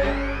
Bye.